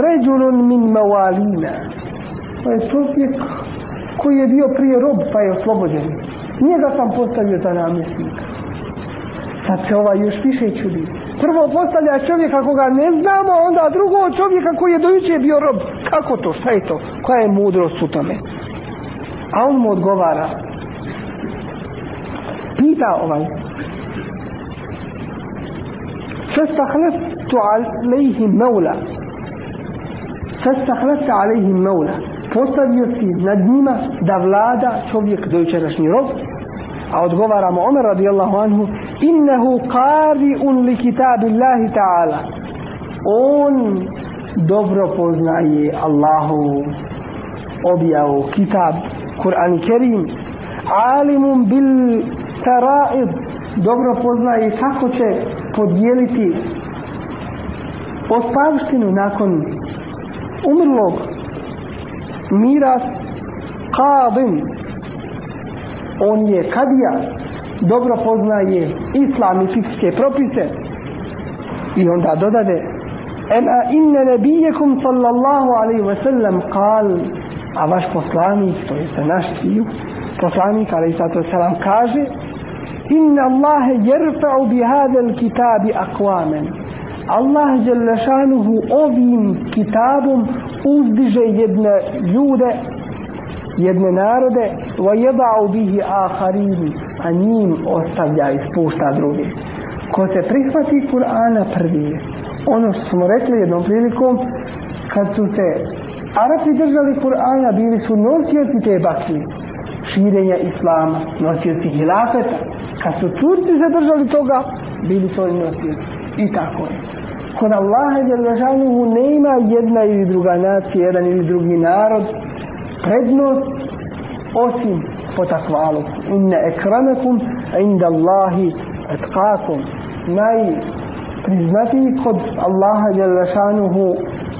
ređulun min mavalina to je čovjek koji je bio prije rob pa je oslobođen. Njega sam postavio za namjesnika. Sad se ovaj još više čudi. Prvo postavlja čovjeka koga ne znamo onda drugo čovjeka koji je dojuče bio rob. Kako to, šta je to? Koja je mudrost u tome? A on mu odgovara. Pita ovaj فاستخلفت عليهم مولا فاستخلفت عليهم مولا postavio si nad njima da vlada čovjek dojučerašnji rob a odgovaramo Omer radijallahu anhu innehu qari'un li kitabillahi ta'ala on dobro poznaje Allahu objavu kitab Kur'an Kerim alimun bil tara'id dobro poznaje kako će podijeliti ostavštinu nakon umrlog miras qadin on je kadija dobro poznaje islam i fikske propise. I onda dodade ema inne nebijekum sallallahu alaihi wa sallam kal a vaš poslanik to je naš sviju poslanik alaihi sallam kaže Allahe jerfa'u bi hadel kitabi akvamen Allah želešanuhu ovim kitabom uzdiže jedne ljude jedne narode wa jeba'u bihi aharini a njim ostavlja i spušta druge. Ko se prihvati Kur'ana prvi ono što smo rekli jednom prilikom kad su se Arapi držali Kur'ana bili su nosioci te baklje širenja Islama nosioci hilafeta. Kad su Turci se držali toga bili su oni nosioci. I tako je. Kod Allaha Đelešanuhu ne ima jedna ili druga nacija jedan ili drugi narod prednost osim po takvalu. Inne ekramekum inda Allahi etkakum najpriznatiji kod Allaha Đelešanuhu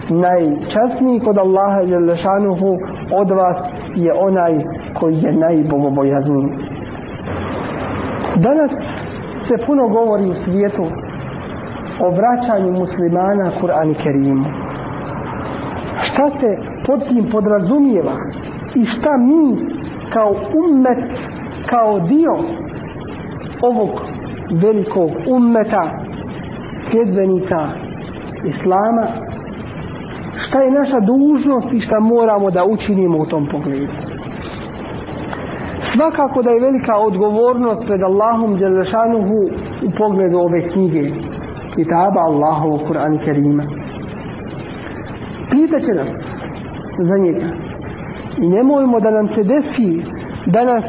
najčasniji kod Allaha Đelešanuhu od vas je onaj koji je najbogobojazniji. Danas se puno govori u svijetu o vraćanju muslimana Kur'an i Kerimu. Šta se pod tim podrazumijeva i šta mi kao ummet kao dio ovog velikog ummeta sljedbenika Islama šta je naša dužnost i šta moramo da učinimo u tom pogledu. Svakako da je velika odgovornost pred Allahom Đelešanuhu u pogledu ove knjige kitaba Allahovu Kur'an Kerima. Pitaće nas za njega. I nemojmo da nam se desi da nas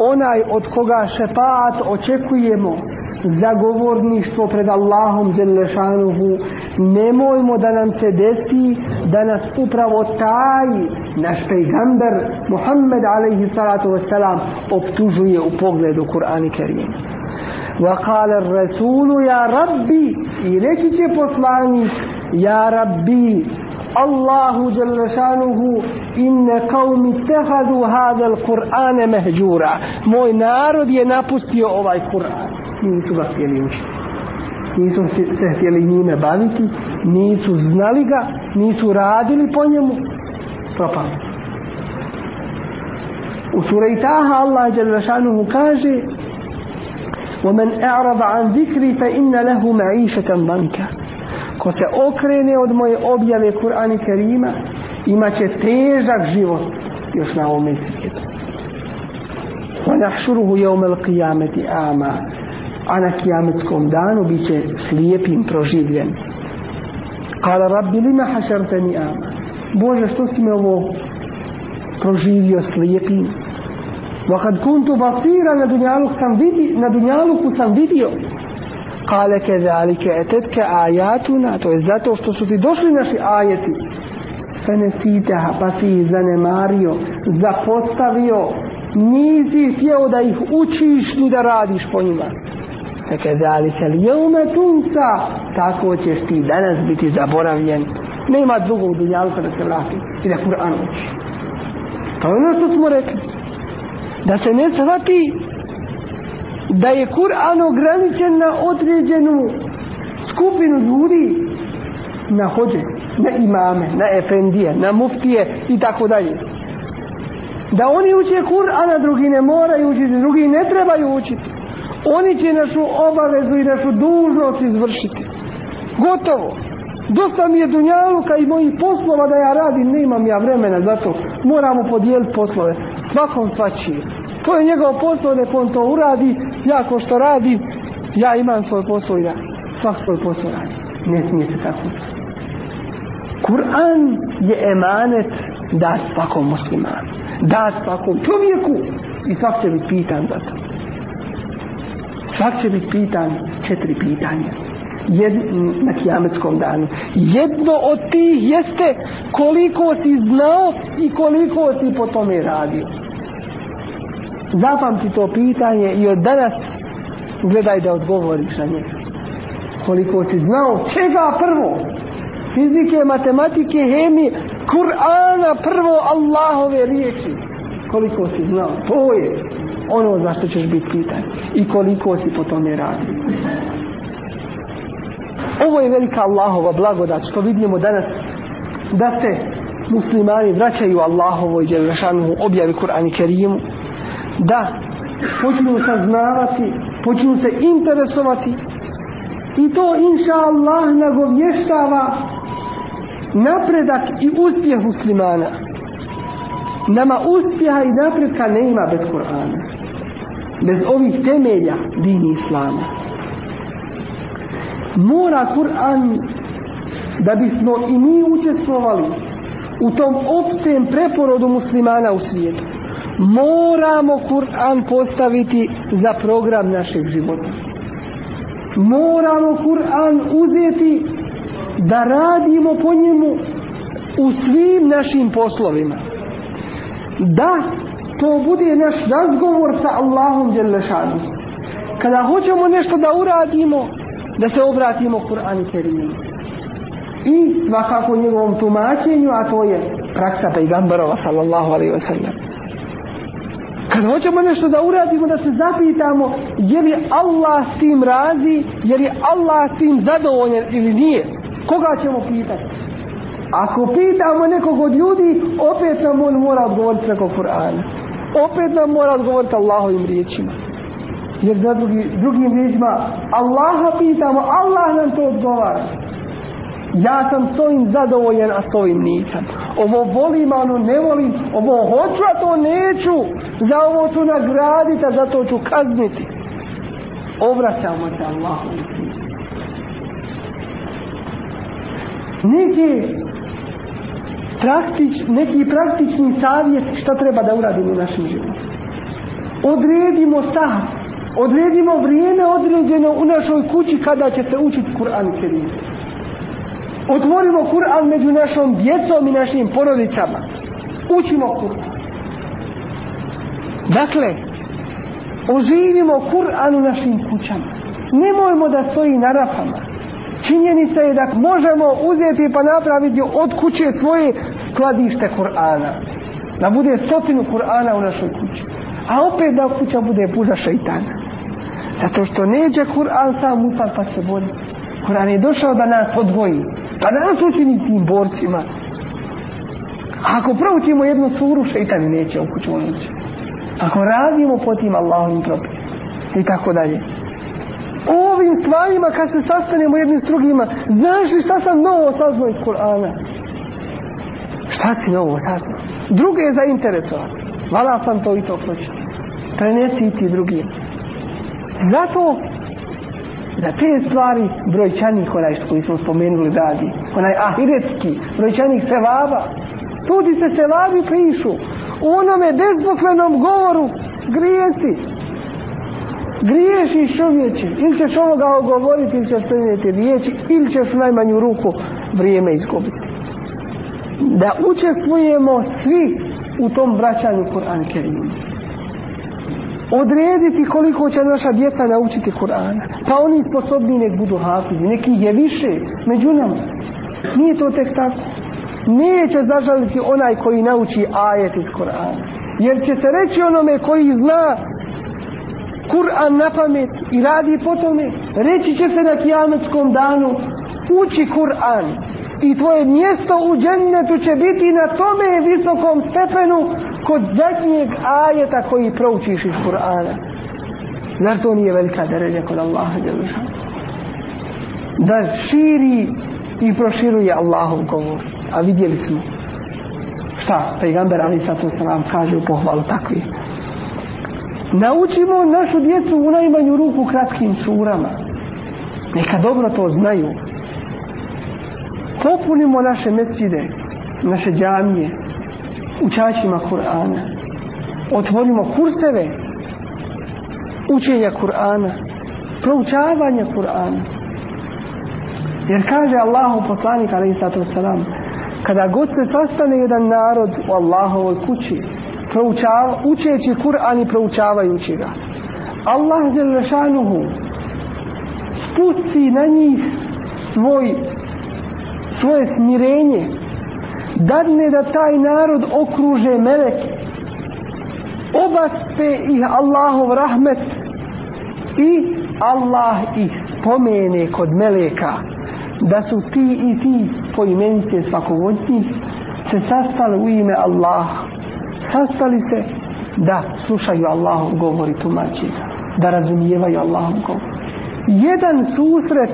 onaj od koga šepaat očekujemo zagovorništvo pred Allahom Đelešanuhu nemojmo da nam se desi da nas upravo taj naš pejgamber Muhammed alaihi salatu wasalam optužuje u pogledu Kur'an i Kerim وقال الرسول يا ربي i reći će poslanik ja rabbi Allahu jalla šanuhu inne qawmi ittakhadhu hadha al-Qur'ana mahjura moj narod je napustio ovaj Kur'an nisu ga htjeli učiti nisu se htjeli njime baviti nisu znali ga nisu radili po njemu propali u sura Itaha Allah jalla šanuhu kaže ومن اعرض عن ذكري فإن له معيشة ضنكا ko se okrene od moje objave Kur'ana Kerima Imaće težak život još na ovom svijetu. وَنَحْشُرُهُ يَوْمَ الْقِيَامَةِ آمَا a na kijametskom danu bit će slijepim proživljen. Kala rabbi lima hašarteni ama. Bože, što si me ovo proživio slijepim? Vakad kuntu basira na dunjaluku sam, vidi, na dunjaluku sam vidio. Kale ke zalike etetke ajatuna, to je zato što su ti došli naši ajeti. Fenesiteha, pa si ih zanemario, zapostavio, nisi htio da ih učiš ni da radiš po njima. Feke zalike lijeume tunca, tako ćeš ti danas biti zaboravljen. Nema drugog dunjaluka da se vrati i da Kur'an uči. To je ono što smo rekli. Da se ne shvati da je Kur'an ograničen na određenu skupinu ljudi na hođe, na imame, na efendije, na muftije i tako dalje. Da oni uče Kur'an, a drugi ne moraju učiti, drugi ne trebaju učiti. Oni će našu obavezu i našu dužnost izvršiti. Gotovo. Dosta mi je dunjaluka i mojih poslova da ja radim, nemam ja vremena za to. Moramo podijeliti poslove. Svakom svačije. To je njegov posao, nek on to uradi. Ja ko što radim, ja imam svoj posao i da svak svoj posao radi. Ne smije se tako. Kur'an je emanet dat svakom muslimanu. Dat svakom čovjeku i svak će biti pitan za to. Svak će biti pitan četiri pitanja jed, na kijametskom danu. Jedno od tih jeste koliko si znao i koliko si po tome radio. Zapamti to pitanje i od danas gledaj da odgovoriš na njega. Koliko si znao čega prvo? Fizike, matematike, hemije, Kur'ana prvo Allahove riječi. Koliko si znao? To je ono za što ćeš biti pitan. I koliko si po tome radio. Ovo je velika Allahova blagodat što vidimo danas da se muslimani vraćaju Allahovoj Đelešanu objavi Kur'an i Kerimu da počnu saznavati počnu se interesovati i to inša Allah nagovještava napredak i uspjeh muslimana nama uspjeha i napredka ne ima bez Kur'ana bez ovih temelja dini Islama. Mora Kur'an da bismo i mi učestvovali u tom opštem preporodu muslimana u svijetu. Moramo Kur'an postaviti za program našeg života. Moramo Kur'an uzeti da radimo po njemu u svim našim poslovima. Da to bude naš razgovor sa Allahom Đelešanu. Kada hoćemo nešto da uradimo da se obratimo Kur'an i Kerimu. I svakako njegovom tumačenju a to je praksa pejgamberova sallallahu alaihi wa sallam. Kad hoćemo nešto da uradimo da se zapitamo je li Allah s tim razi je li Allah s tim zadovoljen ili nije. Koga ćemo pitati? Ako pitamo nekog od ljudi opet nam on mora odgovoriti preko Kur'ana opet nam mora odgovoriti Allahovim riječima. Jer za drugi, drugim riječima Allaha pitamo Allah nam to odgovara. Ja sam s ovim zadovoljen a s ovim nisam. Ovo volim a ono ne volim. Ovo hoću a to neću. Za ovo ću nagraditi a za to ću kazniti. Obraćamo se Allahu neki praktič, neki praktični savjet što treba da uradimo u našem životu. Odredimo sat odredimo vrijeme određeno u našoj kući kada će se učiti Kur'an i Kerim. Otvorimo Kur'an među našom djecom i našim porodicama. Učimo Kur'an. Dakle oživimo Kur'an u našim kućama. Nemojmo da stoji na rafama činjenica je da možemo uzeti pa napraviti od kuće svoje skladište Kur'ana. Da bude stotinu Kur'ana u našoj kući. A opet da kuća bude puža šeitana. Zato što neđe Kur'an sam ustal pa se boli Kur'an je došao da nas odvoji. Pa da nas učini tim borcima. A ako proučimo jednu suru šeitan neće u kuću ući. Ako radimo po tim Allahovim propisima. I tako dalje o ovim stvarima kad se sastanemo jednim s drugima znaš li šta sam novo saznao iz Kur'ana Šta si novo saznao? Druge je zainteresovati. Vala sam to i to hoću. Prenesi i ti drugim. Zato da te stvari brojčanik onaj koji smo spomenuli radi. Onaj ahiretski brojčanik sevaba. Tudi se sevabi pišu. U onome bezboklenom govoru grijesi. Griješiš čovječe. Ili ćeš ovoga ogovoriti ili ćeš prenijeti riječi ili ćeš najmanju ruku vrijeme izgubiti. Da učestvujemo svi u tom vraćanju Kur'an Kerimu odrediti koliko će naša djeca naučiti Kur'ana. Pa oni sposobni nek budu hafizi, neki je više među nama. Nije to tek tako. Neće zažaliti onaj koji nauči ajet iz Kur'ana. Jer će se reći onome koji zna Kur'an na pamet i radi po tome, reći će se na kijametskom danu uči Kur'an i tvoje mjesto u džennetu će biti na tome visokom stepenu kod zadnjeg ajeta koji proučiš iz Kur'ana. Zar to nije velika deređa kod Allaha Da širi i proširuje Allahov govor. A vidjeli smo šta pejgamber Ali Sato nam kaže u pohvalu takvi. Naučimo našu djecu u najmanju ruku kratkim surama. Neka dobro to znaju. Popunimo naše mesjide, naše džamije, učačima Kur'ana. Otvorimo kurseve učenja Kur'ana, proučavanja Kur'ana. Jer kaže Allahu poslanik alaihi salam, kada god se sastane jedan narod u Allahovoj kući, proučava, učeći Kur'an i proučavajući ga, Allah Đelešanuhu spusti na njih svoj, svoje smirenje dadne da taj narod okruže meleke obaspe ih Allahov rahmet i Allah ih spomene kod meleka da su ti i ti poimenice svakog od njih se sastali u ime Allah sastali se da slušaju Allahov govor i tumači da razumijevaju Allahov govor. Jedan susret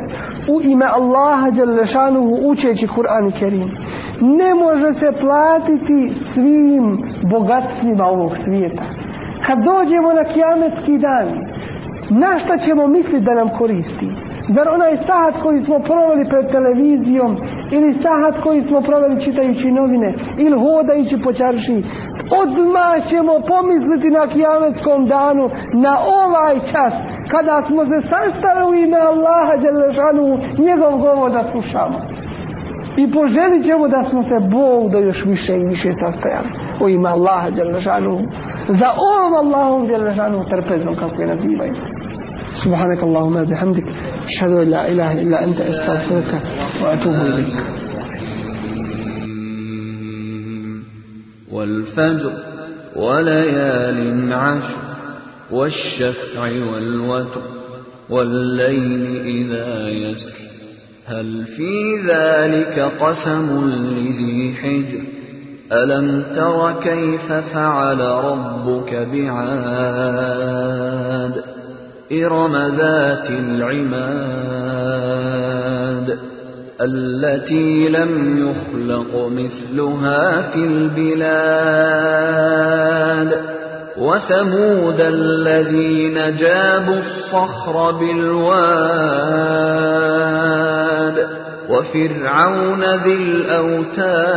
u ime Allaha Đalešanuhu učeći Kur'an i Kerim ne može se platiti svim bogatstvima ovog svijeta. Kad dođemo na kijametski dan na šta ćemo misliti da nam koristi zar onaj sahat koji smo proveli pred televizijom ili sahat koji smo proveli čitajući novine ili hodajući po čarši odmah ćemo pomisliti na kijametskom danu na ovaj čas kada smo se sastali u ime Allaha Đelešanu njegov govor da slušamo. I poželit ćemo da smo se Bog da još više i više sastajali u ime Allaha Đelešanu za ovom Allahom Đelešanu trpezom kako je nazivaju سبحانك اللهم بحمدك أشهد أن لا إله إلا أنت أستغفرك وأتوب إليك. والفجر وليال عشر والشفع والوتر والليل إذا يسر هل في ذلك قسم لذي حجر؟ ألم تر كيف فعل ربك بعاد؟ إرم ذات العماد التي لم يخلق مثلها في البلاد وثمود الذين جابوا الصخر بالواد وفرعون ذي الأوتاد